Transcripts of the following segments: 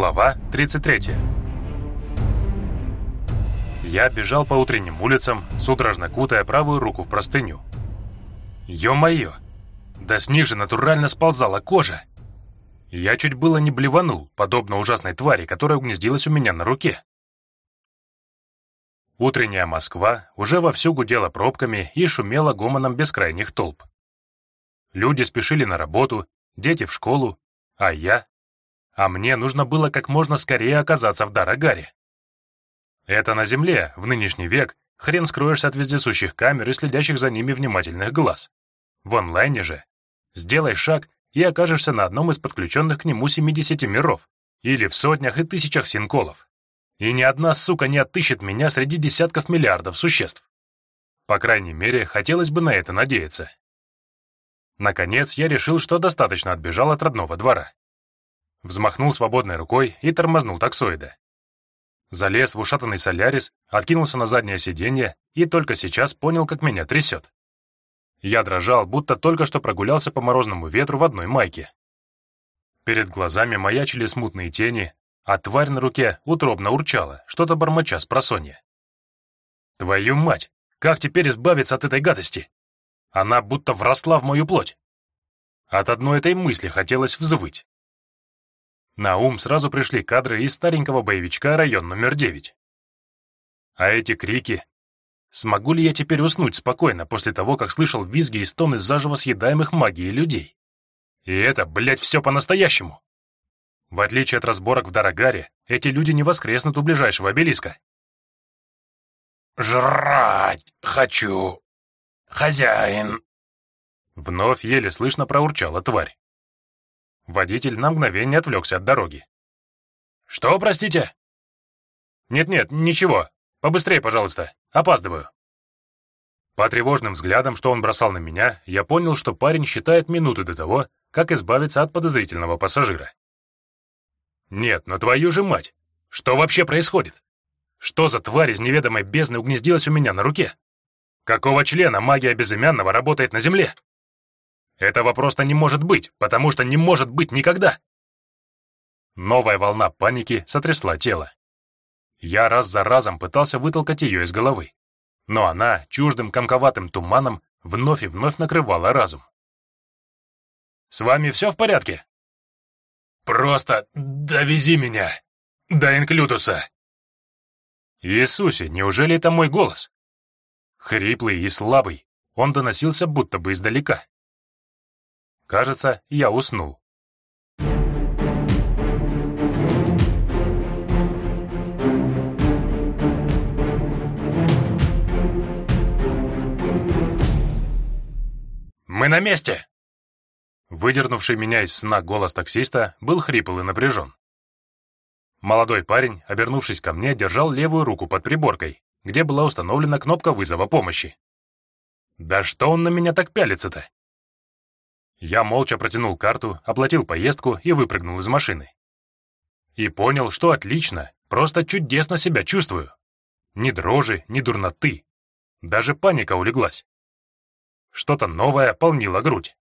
Глава 33. Я бежал по утренним улицам, судорожно кутая правую руку в простыню. Ё-моё! Да с них же натурально сползала кожа! Я чуть было не блеванул, подобно ужасной твари, которая угнездилась у меня на руке. Утренняя Москва уже вовсю гудела пробками и шумела гомоном бескрайних толп. Люди спешили на работу, дети в школу, а я а мне нужно было как можно скорее оказаться в Дарагаре. Это на Земле, в нынешний век, хрен скроешься от вездесущих камер и следящих за ними внимательных глаз. В онлайне же сделай шаг и окажешься на одном из подключенных к нему 70 миров или в сотнях и тысячах синколов. И ни одна сука не отыщет меня среди десятков миллиардов существ. По крайней мере, хотелось бы на это надеяться. Наконец, я решил, что достаточно отбежал от родного двора. Взмахнул свободной рукой и тормознул таксоида. Залез в ушатанный солярис, откинулся на заднее сиденье и только сейчас понял, как меня трясет. Я дрожал, будто только что прогулялся по морозному ветру в одной майке. Перед глазами маячили смутные тени, а тварь на руке утробно урчала, что-то бормоча с просонья. «Твою мать! Как теперь избавиться от этой гадости? Она будто вросла в мою плоть!» От одной этой мысли хотелось взвыть. На ум сразу пришли кадры из старенького боевичка «Район номер 9». А эти крики... Смогу ли я теперь уснуть спокойно после того, как слышал визги и стоны заживо съедаемых магией людей? И это, блядь, все по-настоящему. В отличие от разборок в Дарагаре, эти люди не воскреснут у ближайшего обелиска. «Жрать хочу, хозяин!» Вновь еле слышно проурчала тварь. Водитель на мгновение отвлекся от дороги. «Что, простите?» «Нет-нет, ничего. Побыстрее, пожалуйста. Опаздываю». По тревожным взглядам, что он бросал на меня, я понял, что парень считает минуты до того, как избавиться от подозрительного пассажира. «Нет, но твою же мать! Что вообще происходит? Что за тварь из неведомой бездны угнездилась у меня на руке? Какого члена магия безымянного работает на Земле?» Этого просто не может быть, потому что не может быть никогда. Новая волна паники сотрясла тело. Я раз за разом пытался вытолкать ее из головы, но она чуждым комковатым туманом вновь и вновь накрывала разум. «С вами все в порядке?» «Просто довези меня до Инклютуса!» Иисусе, неужели это мой голос? Хриплый и слабый, он доносился будто бы издалека. Кажется, я уснул. «Мы на месте!» Выдернувший меня из сна голос таксиста был хрипл и напряжен. Молодой парень, обернувшись ко мне, держал левую руку под приборкой, где была установлена кнопка вызова помощи. «Да что он на меня так пялится-то?» Я молча протянул карту, оплатил поездку и выпрыгнул из машины. И понял, что отлично, просто чудесно себя чувствую. Ни дрожи, ни дурноты. Даже паника улеглась. Что-то новое полнило грудь.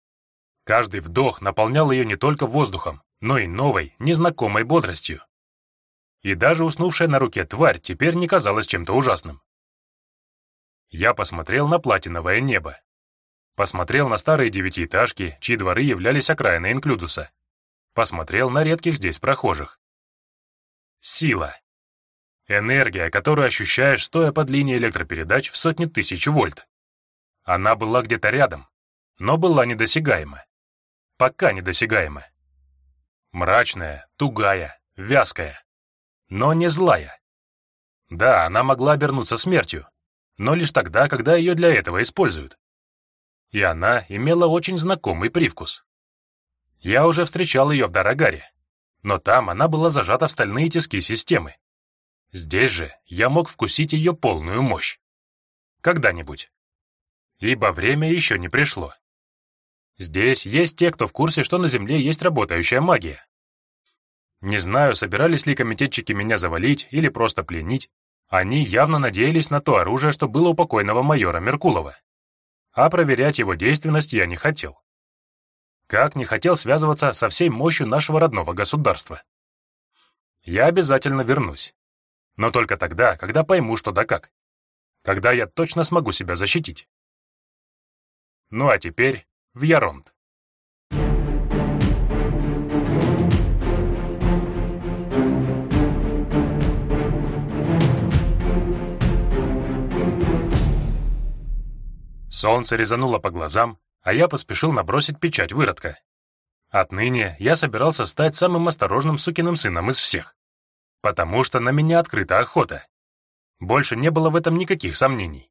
Каждый вдох наполнял ее не только воздухом, но и новой, незнакомой бодростью. И даже уснувшая на руке тварь теперь не казалась чем-то ужасным. Я посмотрел на платиновое небо. Посмотрел на старые девятиэтажки, чьи дворы являлись окраиной Инклюдуса. Посмотрел на редких здесь прохожих. Сила. Энергия, которую ощущаешь, стоя под линией электропередач в сотни тысяч вольт. Она была где-то рядом, но была недосягаема. Пока недосягаема. Мрачная, тугая, вязкая. Но не злая. Да, она могла обернуться смертью, но лишь тогда, когда ее для этого используют и она имела очень знакомый привкус. Я уже встречал ее в Дорогаре, но там она была зажата в стальные тиски системы. Здесь же я мог вкусить ее полную мощь. Когда-нибудь. Ибо время еще не пришло. Здесь есть те, кто в курсе, что на Земле есть работающая магия. Не знаю, собирались ли комитетчики меня завалить или просто пленить, они явно надеялись на то оружие, что было у покойного майора Меркулова а проверять его действенность я не хотел. Как не хотел связываться со всей мощью нашего родного государства. я обязательно вернусь. Но только тогда, когда пойму, что да как. Когда я точно смогу себя защитить. Ну а теперь в Яронт. Солнце резануло по глазам, а я поспешил набросить печать выродка. Отныне я собирался стать самым осторожным сукиным сыном из всех. Потому что на меня открыта охота. Больше не было в этом никаких сомнений.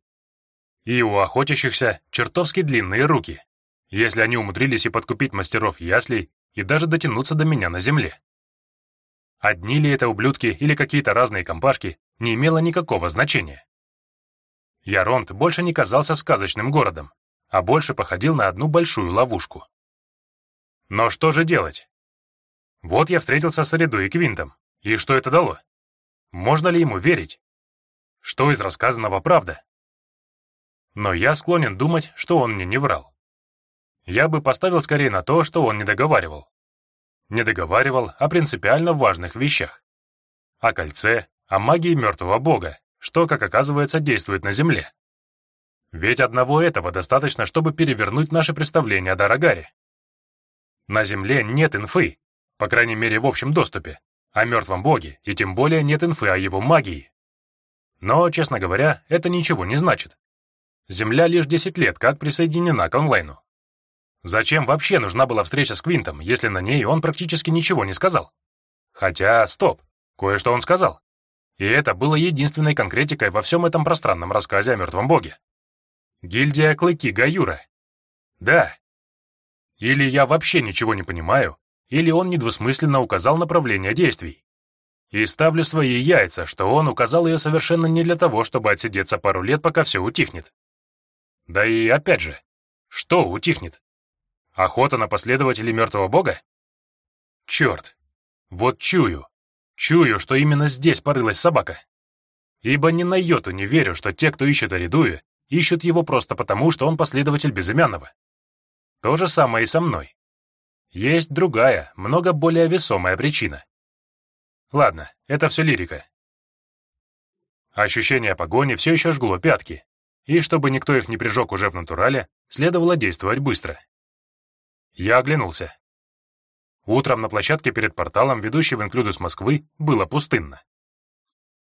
И у охотящихся чертовски длинные руки, если они умудрились и подкупить мастеров яслей, и даже дотянуться до меня на земле. Одни ли это ублюдки или какие-то разные компашки, не имело никакого значения. Яронт больше не казался сказочным городом, а больше походил на одну большую ловушку. Но что же делать? Вот я встретился с Аридой и Квинтом, и что это дало? Можно ли ему верить? Что из рассказанного правда? Но я склонен думать, что он мне не врал. Я бы поставил скорее на то, что он не договаривал. Не договаривал о принципиально важных вещах. О кольце, о магии мертвого бога, что, как оказывается, действует на Земле. Ведь одного этого достаточно, чтобы перевернуть наше представление о Дарагаре. На Земле нет инфы, по крайней мере в общем доступе, о мертвом боге, и тем более нет инфы о его магии. Но, честно говоря, это ничего не значит. Земля лишь 10 лет как присоединена к онлайну. Зачем вообще нужна была встреча с Квинтом, если на ней он практически ничего не сказал? Хотя, стоп, кое-что он сказал. И это было единственной конкретикой во всем этом пространном рассказе о мертвом боге. Гильдия Клыки Гаюра. Да. Или я вообще ничего не понимаю, или он недвусмысленно указал направление действий. И ставлю свои яйца, что он указал ее совершенно не для того, чтобы отсидеться пару лет, пока все утихнет. Да и опять же, что утихнет? Охота на последователей мертвого бога? Черт, вот чую, чую, что именно здесь порылась собака. Ибо ни на йоту не верю, что те, кто ищет Аридуя, ищут его просто потому, что он последователь безымянного. То же самое и со мной. Есть другая, много более весомая причина. Ладно, это все лирика. Ощущение погони все еще жгло пятки, и чтобы никто их не прижег уже в натурале, следовало действовать быстро. Я оглянулся. Утром на площадке перед порталом, ведущей в Инклюдус Москвы, было пустынно.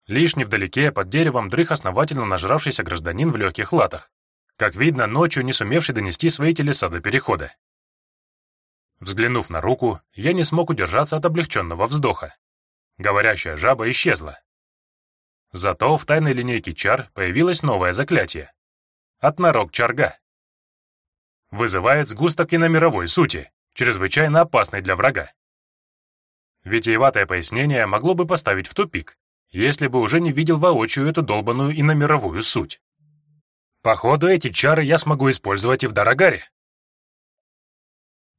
Лишь невдалеке, под деревом, дрых основательно нажравшийся гражданин в легких латах, как видно, ночью не сумевший донести свои телеса до перехода. Взглянув на руку, я не смог удержаться от облегченного вздоха. Говорящая жаба исчезла. Зато в тайной линейке чар появилось новое заклятие. Отнорок чарга. Вызывает сгусток иномировой сути, чрезвычайно опасный для врага. Витиеватое пояснение могло бы поставить в тупик, если бы уже не видел воочию эту долбанную иномировую суть. Походу, эти чары я смогу использовать и в Дарагаре.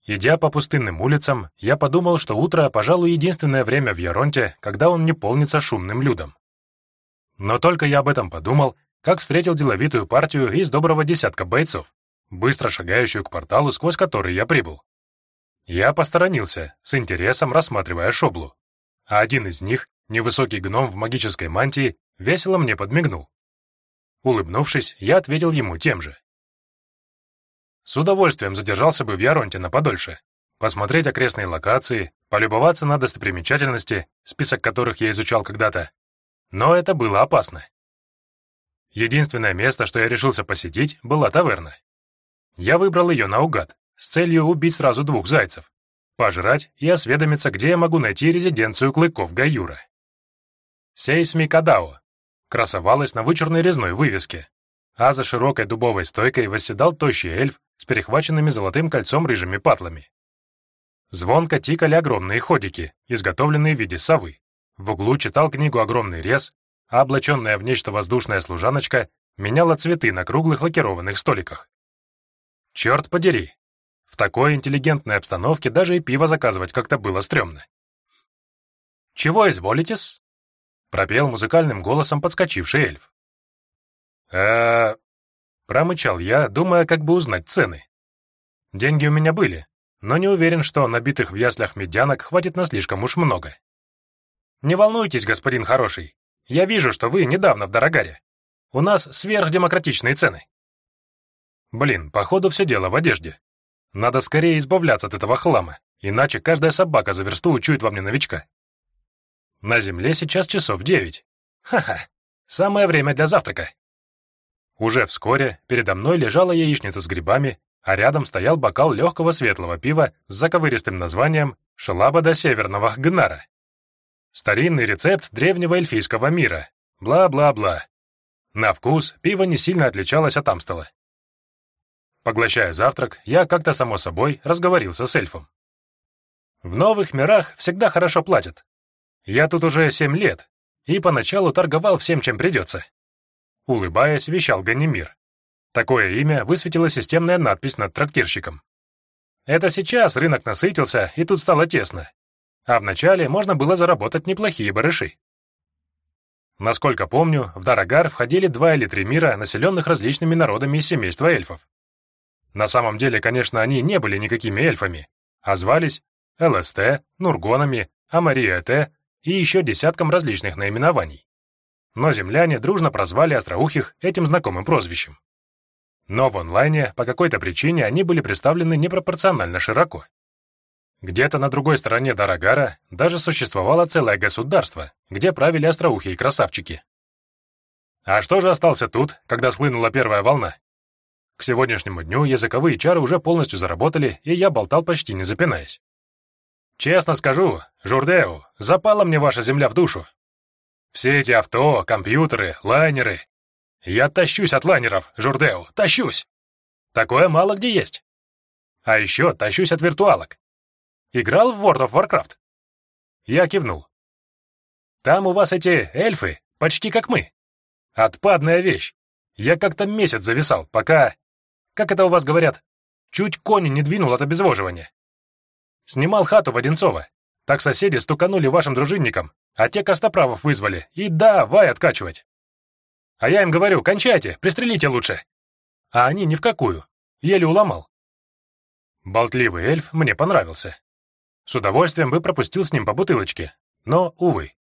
Идя по пустынным улицам, я подумал, что утро, пожалуй, единственное время в Яронте, когда он не полнится шумным людом. Но только я об этом подумал, как встретил деловитую партию из доброго десятка бойцов, быстро шагающую к порталу, сквозь который я прибыл. Я посторонился, с интересом рассматривая шоблу. А один из них, невысокий гном в магической мантии, весело мне подмигнул. Улыбнувшись, я ответил ему тем же. С удовольствием задержался бы в Яронте на подольше, посмотреть окрестные локации, полюбоваться на достопримечательности, список которых я изучал когда-то, но это было опасно. Единственное место, что я решился посетить, была таверна. Я выбрал ее наугад, с целью убить сразу двух зайцев, пожрать и осведомиться, где я могу найти резиденцию клыков Гаюра. Сейсми Кадао красовалась на вычурной резной вывеске, а за широкой дубовой стойкой восседал тощий эльф с перехваченными золотым кольцом рыжими патлами. Звонко тикали огромные ходики, изготовленные в виде совы. В углу читал книгу огромный рез, а облаченная в нечто воздушная служаночка меняла цветы на круглых лакированных столиках. Черт подери! В такой интеллигентной обстановке даже и пиво заказывать как-то было стрёмно. «Чего изволитесь?» — пропел музыкальным голосом подскочивший эльф. э промычал я, думая, как бы узнать цены. Деньги у меня были, но не уверен, что набитых в яслях медянок хватит на слишком уж много. Не волнуйтесь, господин хороший. Я вижу, что вы недавно в Дорогаре. У нас сверхдемократичные цены. Блин, походу все дело в одежде. Надо скорее избавляться от этого хлама, иначе каждая собака за версту учует во мне новичка. На земле сейчас часов девять. Ха-ха, самое время для завтрака. Уже вскоре передо мной лежала яичница с грибами, а рядом стоял бокал легкого светлого пива с заковыристым названием «Шалабада северного гнара». Старинный рецепт древнего эльфийского мира. Бла-бла-бла. На вкус пиво не сильно отличалось от Амстела. Поглощая завтрак, я как-то само собой разговорился с эльфом. В новых мирах всегда хорошо платят. Я тут уже семь лет, и поначалу торговал всем, чем придется. Улыбаясь, вещал Ганимир. Такое имя высветила системная надпись над трактирщиком. Это сейчас рынок насытился, и тут стало тесно. А вначале можно было заработать неплохие барыши. Насколько помню, в Дарагар входили два или три мира, населенных различными народами из семейства эльфов. На самом деле, конечно, они не были никакими эльфами, а звались ЛСТ, Нургонами, Амариэте и еще десятком различных наименований. Но земляне дружно прозвали остроухих этим знакомым прозвищем. Но в онлайне по какой-то причине они были представлены непропорционально широко. Где-то на другой стороне Дарагара даже существовало целое государство, где правили остроухие красавчики. А что же остался тут, когда схлынула первая волна? К сегодняшнему дню языковые чары уже полностью заработали, и я болтал почти не запинаясь. Честно скажу, Журдеу, запала мне ваша земля в душу. Все эти авто, компьютеры, лайнеры. Я тащусь от лайнеров, Журдеу, тащусь. Такое мало где есть. А еще тащусь от виртуалок. Играл в World of Warcraft? Я кивнул. Там у вас эти эльфы почти как мы. Отпадная вещь. Я как-то месяц зависал, пока... Как это у вас говорят? Чуть кони не двинул от обезвоживания. Снимал хату в Одинцово. Так соседи стуканули вашим дружинникам, а те костоправов вызвали. И да, вай откачивать. А я им говорю, кончайте, пристрелите лучше. А они ни в какую. Еле уломал. Болтливый эльф мне понравился. С удовольствием бы пропустил с ним по бутылочке, но, увы.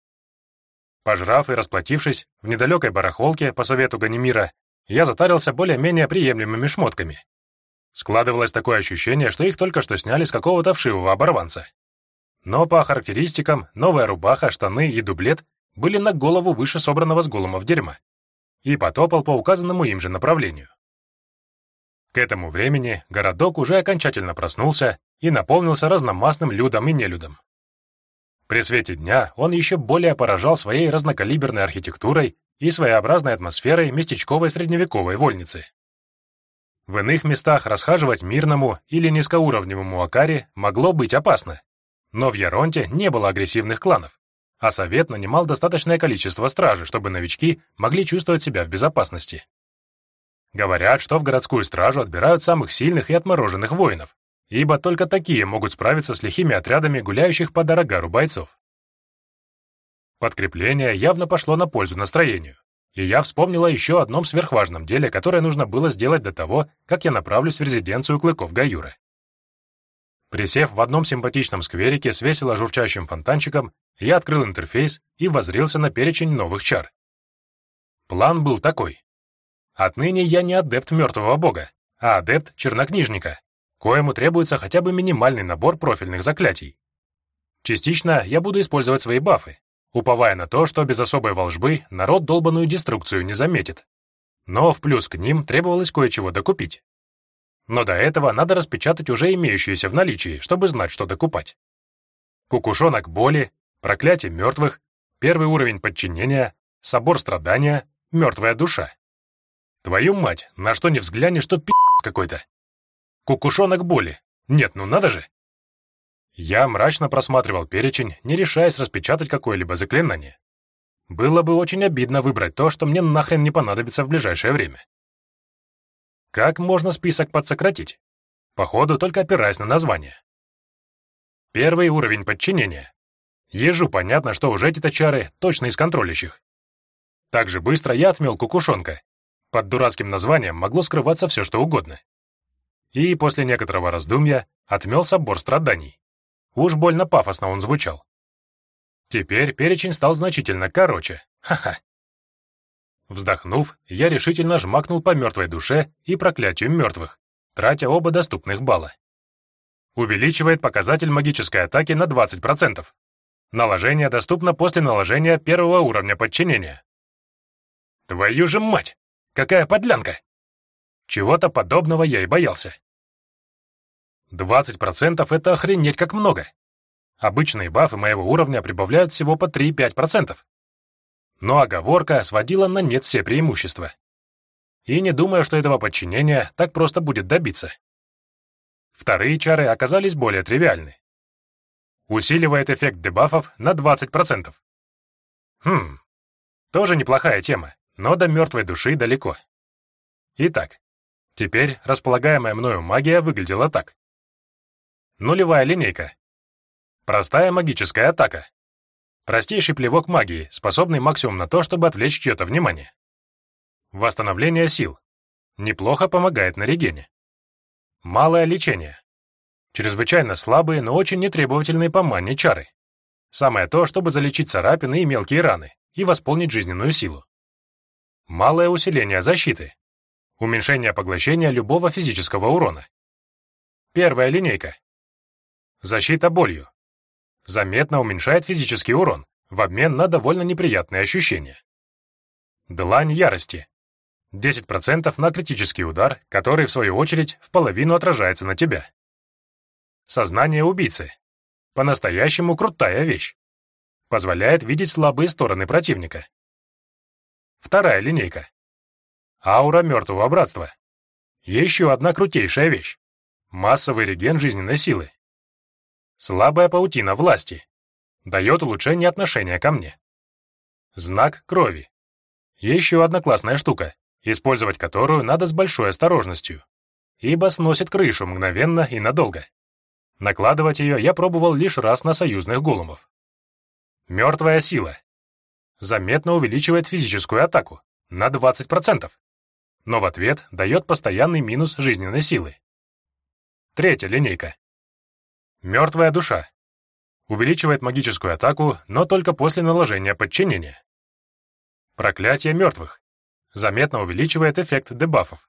Пожрав и расплатившись в недалекой барахолке по совету Ганимира, я затарился более-менее приемлемыми шмотками. Складывалось такое ощущение, что их только что сняли с какого-то вшивого оборванца. Но по характеристикам новая рубаха, штаны и дублет были на голову выше собранного с голумов дерьма. И потопал по указанному им же направлению. К этому времени городок уже окончательно проснулся и наполнился разномастным людом и нелюдом. При свете дня он еще более поражал своей разнокалиберной архитектурой и своеобразной атмосферой местечковой средневековой вольницы. В иных местах расхаживать мирному или низкоуровневому Акаре могло быть опасно, но в Яронте не было агрессивных кланов, а совет нанимал достаточное количество стражи, чтобы новички могли чувствовать себя в безопасности. Говорят, что в городскую стражу отбирают самых сильных и отмороженных воинов, ибо только такие могут справиться с лихими отрядами гуляющих по Дорогару бойцов. Подкрепление явно пошло на пользу настроению, и я вспомнила еще одном сверхважном деле, которое нужно было сделать до того, как я направлюсь в резиденцию клыков Гаюры. Присев в одном симпатичном скверике с весело журчащим фонтанчиком, я открыл интерфейс и воззрился на перечень новых чар. План был такой. Отныне я не адепт мертвого бога, а адепт чернокнижника, коему требуется хотя бы минимальный набор профильных заклятий. Частично я буду использовать свои бафы, уповая на то, что без особой волжбы народ долбанную деструкцию не заметит. Но в плюс к ним требовалось кое-чего докупить. Но до этого надо распечатать уже имеющиеся в наличии, чтобы знать, что докупать. Кукушонок боли, проклятие мертвых, первый уровень подчинения, собор страдания, мертвая душа. Твою мать, на что не взглянешь, что пи*** какой-то. Кукушонок боли. Нет, ну надо же. Я мрачно просматривал перечень, не решаясь распечатать какое-либо заклинание. Было бы очень обидно выбрать то, что мне нахрен не понадобится в ближайшее время. Как можно список подсократить? Походу, только опираясь на название. Первый уровень подчинения. Ежу понятно, что уже эти чары точно из контролящих. Так же быстро я отмел кукушонка. Под дурацким названием могло скрываться все, что угодно и после некоторого раздумья отмел собор страданий. Уж больно пафосно он звучал. Теперь перечень стал значительно короче. Ха-ха. Вздохнув, я решительно жмакнул по мертвой душе и проклятию мертвых, тратя оба доступных балла. Увеличивает показатель магической атаки на 20%. Наложение доступно после наложения первого уровня подчинения. Твою же мать! Какая подлянка! Чего-то подобного я и боялся. 20% — это охренеть как много. Обычные бафы моего уровня прибавляют всего по 3-5%. Но оговорка сводила на нет все преимущества. И не думаю, что этого подчинения так просто будет добиться. Вторые чары оказались более тривиальны. Усиливает эффект дебафов на 20%. Хм, тоже неплохая тема, но до мертвой души далеко. Итак, теперь располагаемая мною магия выглядела так. Нулевая линейка. Простая магическая атака. Простейший плевок магии, способный максимум на то, чтобы отвлечь чье-то внимание. Восстановление сил. Неплохо помогает на регене. Малое лечение. Чрезвычайно слабые, но очень нетребовательные по мане чары. Самое то, чтобы залечить царапины и мелкие раны и восполнить жизненную силу. Малое усиление защиты. Уменьшение поглощения любого физического урона. Первая линейка. Защита болью заметно уменьшает физический урон в обмен на довольно неприятные ощущения. Длань ярости. 10% на критический удар, который, в свою очередь, в половину отражается на тебя. Сознание убийцы. По-настоящему крутая вещь. Позволяет видеть слабые стороны противника. Вторая линейка. Аура мертвого братства. Еще одна крутейшая вещь. Массовый реген жизненной силы. Слабая паутина власти. Дает улучшение отношения ко мне. Знак крови. Еще одна классная штука, использовать которую надо с большой осторожностью, ибо сносит крышу мгновенно и надолго. Накладывать ее я пробовал лишь раз на союзных голумов. Мертвая сила. Заметно увеличивает физическую атаку на 20%, но в ответ дает постоянный минус жизненной силы. Третья линейка. Мертвая душа. Увеличивает магическую атаку, но только после наложения подчинения. Проклятие мертвых. Заметно увеличивает эффект дебафов.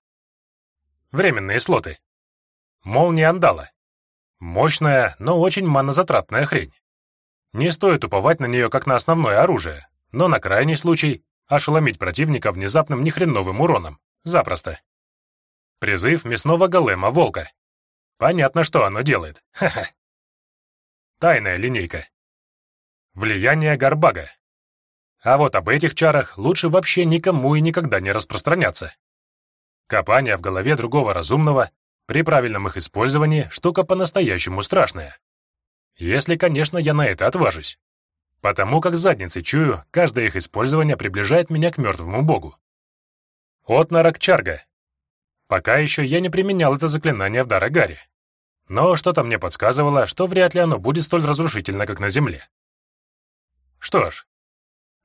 Временные слоты. Молния Андала. Мощная, но очень манозатратная хрень. Не стоит уповать на нее как на основное оружие, но на крайний случай ошеломить противника внезапным нехреновым уроном. Запросто. Призыв мясного голема волка. Понятно, что оно делает. Ха-ха. Тайная линейка. Влияние Гарбага. А вот об этих чарах лучше вообще никому и никогда не распространяться. Копание в голове другого разумного при правильном их использовании штука по-настоящему страшная. Если, конечно, я на это отважусь. Потому как задницей чую, каждое их использование приближает меня к мертвому богу. От Наракчарга. Пока еще я не применял это заклинание в Дарагаре. Но что-то мне подсказывало, что вряд ли оно будет столь разрушительно, как на Земле. Что ж,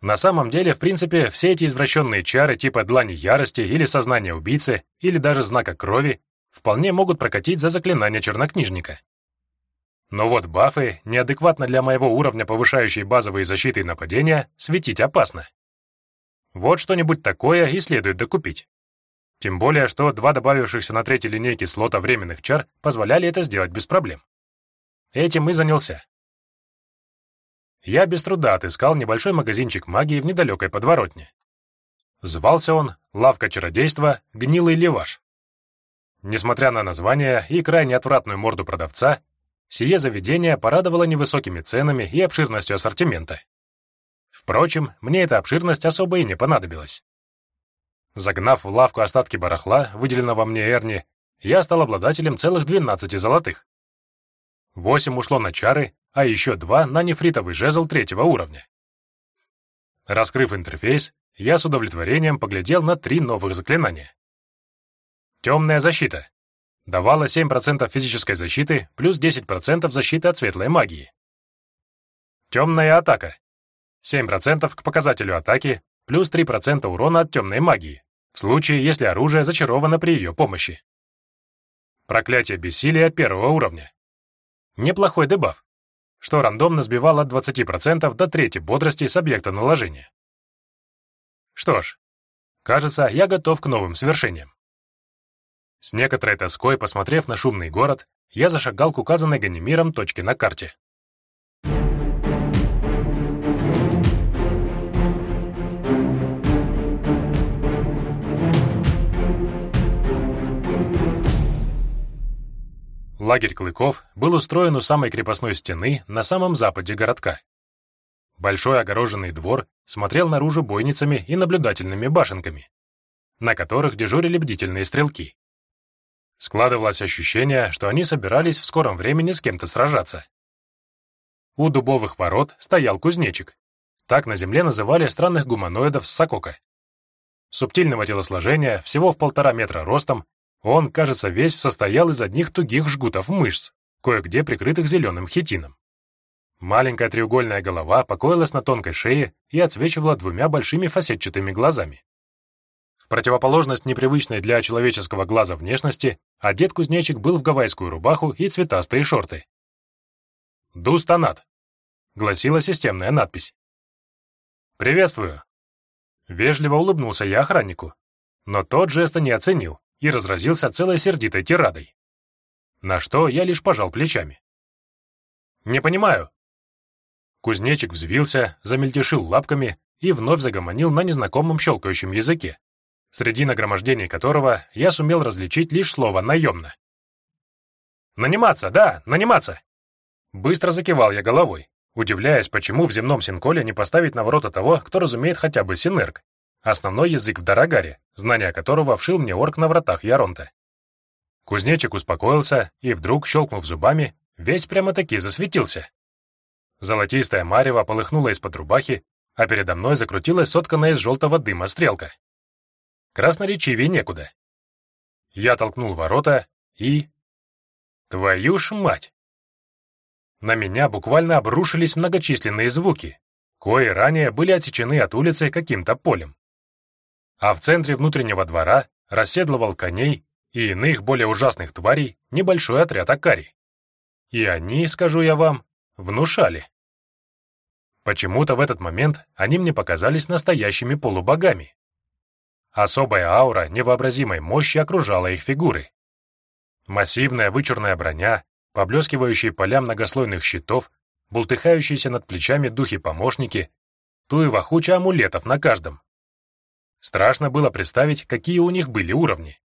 на самом деле, в принципе, все эти извращенные чары типа длани ярости или сознания убийцы, или даже знака крови, вполне могут прокатить за заклинание чернокнижника. Но вот бафы, неадекватно для моего уровня повышающие базовые защиты и нападения, светить опасно. Вот что-нибудь такое и следует докупить. Тем более, что два добавившихся на третьей линейке слота временных чар позволяли это сделать без проблем. Этим и занялся. Я без труда отыскал небольшой магазинчик магии в недалекой подворотне. Звался он «Лавка чародейства. Гнилый леваш». Несмотря на название и крайне отвратную морду продавца, сие заведение порадовало невысокими ценами и обширностью ассортимента. Впрочем, мне эта обширность особо и не понадобилась. Загнав в лавку остатки барахла, выделенного мне Эрни, я стал обладателем целых 12 золотых. Восемь ушло на чары, а еще два на нефритовый жезл третьего уровня. Раскрыв интерфейс, я с удовлетворением поглядел на три новых заклинания. Темная защита. Давала 7% физической защиты плюс 10% защиты от светлой магии. Темная атака. 7% к показателю атаки плюс 3% урона от темной магии в случае, если оружие зачаровано при ее помощи. Проклятие бессилия первого уровня. Неплохой дебаф. что рандомно сбивал от 20% до трети бодрости с объекта наложения. Что ж, кажется, я готов к новым свершениям. С некоторой тоской, посмотрев на шумный город, я зашагал к указанной Ганимиром точке на карте. Лагерь Клыков был устроен у самой крепостной стены на самом западе городка. Большой огороженный двор смотрел наружу бойницами и наблюдательными башенками, на которых дежурили бдительные стрелки. Складывалось ощущение, что они собирались в скором времени с кем-то сражаться. У дубовых ворот стоял кузнечик. Так на земле называли странных гуманоидов с сокока. Субтильного телосложения, всего в полтора метра ростом, он, кажется, весь состоял из одних тугих жгутов мышц, кое-где прикрытых зеленым хитином. Маленькая треугольная голова покоилась на тонкой шее и отсвечивала двумя большими фасетчатыми глазами. В противоположность непривычной для человеческого глаза внешности, одет кузнечик был в гавайскую рубаху и цветастые шорты. «Дустанат», — гласила системная надпись. «Приветствую». Вежливо улыбнулся я охраннику, но тот жеста не оценил и разразился целой сердитой тирадой. На что я лишь пожал плечами. «Не понимаю». Кузнечик взвился, замельтешил лапками и вновь загомонил на незнакомом щелкающем языке, среди нагромождений которого я сумел различить лишь слово «наемно». «Наниматься, да, наниматься!» Быстро закивал я головой, удивляясь, почему в земном синколе не поставить на ворота того, кто разумеет хотя бы синерк, Основной язык в Дарагаре, знание которого вшил мне орк на вратах Яронта. Кузнечик успокоился и вдруг, щелкнув зубами, весь прямо-таки засветился. Золотистая марево полыхнула из-под рубахи, а передо мной закрутилась сотканная из желтого дыма стрелка. Красноречивее некуда. Я толкнул ворота и... Твою ж мать! На меня буквально обрушились многочисленные звуки, кои ранее были отсечены от улицы каким-то полем а в центре внутреннего двора расседлывал коней и иных более ужасных тварей небольшой отряд акари. И они, скажу я вам, внушали. Почему-то в этот момент они мне показались настоящими полубогами. Особая аура невообразимой мощи окружала их фигуры. Массивная вычурная броня, поблескивающие поля многослойных щитов, бултыхающиеся над плечами духи-помощники, туева хуча амулетов на каждом. Страшно было представить, какие у них были уровни.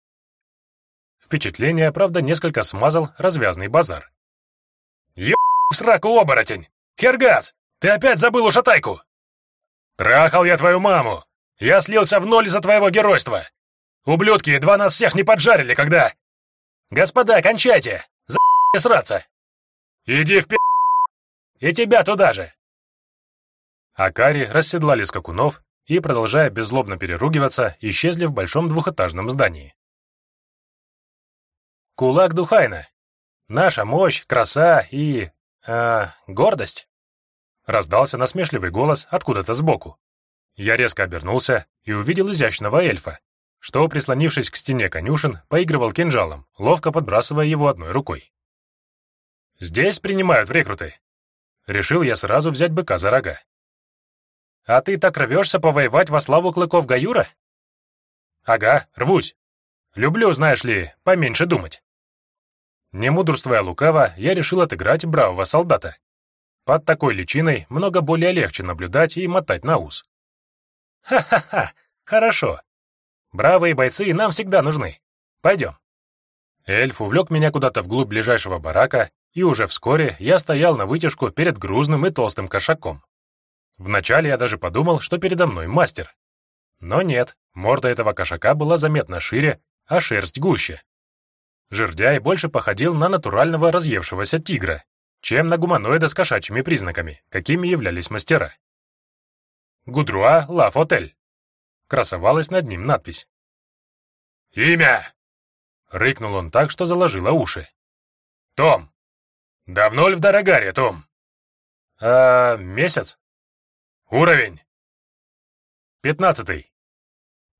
Впечатление, правда, несколько смазал развязный базар. «Ё*** в сраку, оборотень! Хергас, ты опять забыл ушатайку!» «Трахал я твою маму! Я слился в ноль из-за твоего геройства! Ублюдки едва нас всех не поджарили, когда...» «Господа, кончайте! За*** сраться!» «Иди в пи***! И тебя туда же!» Акари расседлали скакунов и, продолжая беззлобно переругиваться, исчезли в большом двухэтажном здании. «Кулак Духайна! Наша мощь, краса и... Э, гордость!» Раздался насмешливый голос откуда-то сбоку. Я резко обернулся и увидел изящного эльфа, что, прислонившись к стене конюшен, поигрывал кинжалом, ловко подбрасывая его одной рукой. «Здесь принимают в рекруты!» Решил я сразу взять быка за рога. А ты так рвешься повоевать во славу клыков Гаюра? Ага, рвусь. Люблю, знаешь ли, поменьше думать. Не мудрствуя лукаво, я решил отыграть бравого солдата. Под такой личиной много более легче наблюдать и мотать на ус. Ха-ха-ха, хорошо. Бравые бойцы нам всегда нужны. Пойдем. Эльф увлек меня куда-то вглубь ближайшего барака, и уже вскоре я стоял на вытяжку перед грузным и толстым кошаком. Вначале я даже подумал, что передо мной мастер. Но нет, морда этого кошака была заметно шире, а шерсть гуще. Жердяй больше походил на натурального разъевшегося тигра, чем на гуманоида с кошачьими признаками, какими являлись мастера. «Гудруа Лав Отель». Красовалась над ним надпись. «Имя!» — рыкнул он так, что заложило уши. «Том! Давно ли в Дорогаре, Том?» «А месяц?» Уровень. Пятнадцатый.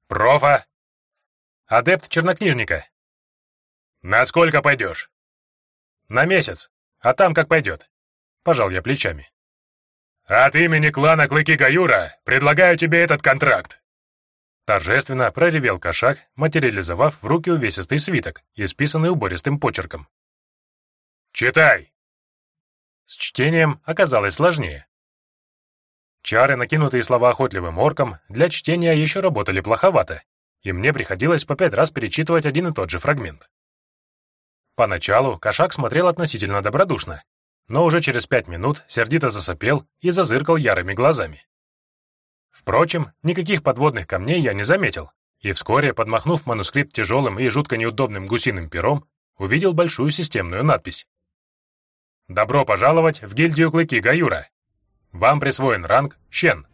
Профа. Адепт чернокнижника. На сколько пойдешь? На месяц, а там как пойдет. Пожал я плечами. «От имени клана Клыки Гаюра предлагаю тебе этот контракт!» Торжественно проревел кошак, материализовав в руки увесистый свиток, исписанный убористым почерком. «Читай!» С чтением оказалось сложнее. Чары, накинутые слова охотливым орком, для чтения еще работали плоховато, и мне приходилось по пять раз перечитывать один и тот же фрагмент. Поначалу кошак смотрел относительно добродушно, но уже через пять минут сердито засопел и зазыркал ярыми глазами. Впрочем, никаких подводных камней я не заметил, и вскоре, подмахнув манускрипт тяжелым и жутко неудобным гусиным пером, увидел большую системную надпись. «Добро пожаловать в гильдию Клыки Гаюра. Вам присвоен ранг Щен.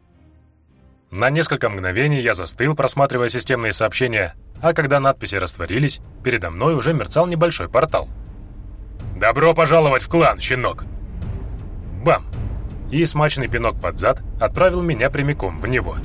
На несколько мгновений я застыл, просматривая системные сообщения, а когда надписи растворились, передо мной уже мерцал небольшой портал. «Добро пожаловать в клан, щенок!» Бам! И смачный пинок под зад отправил меня прямиком в него.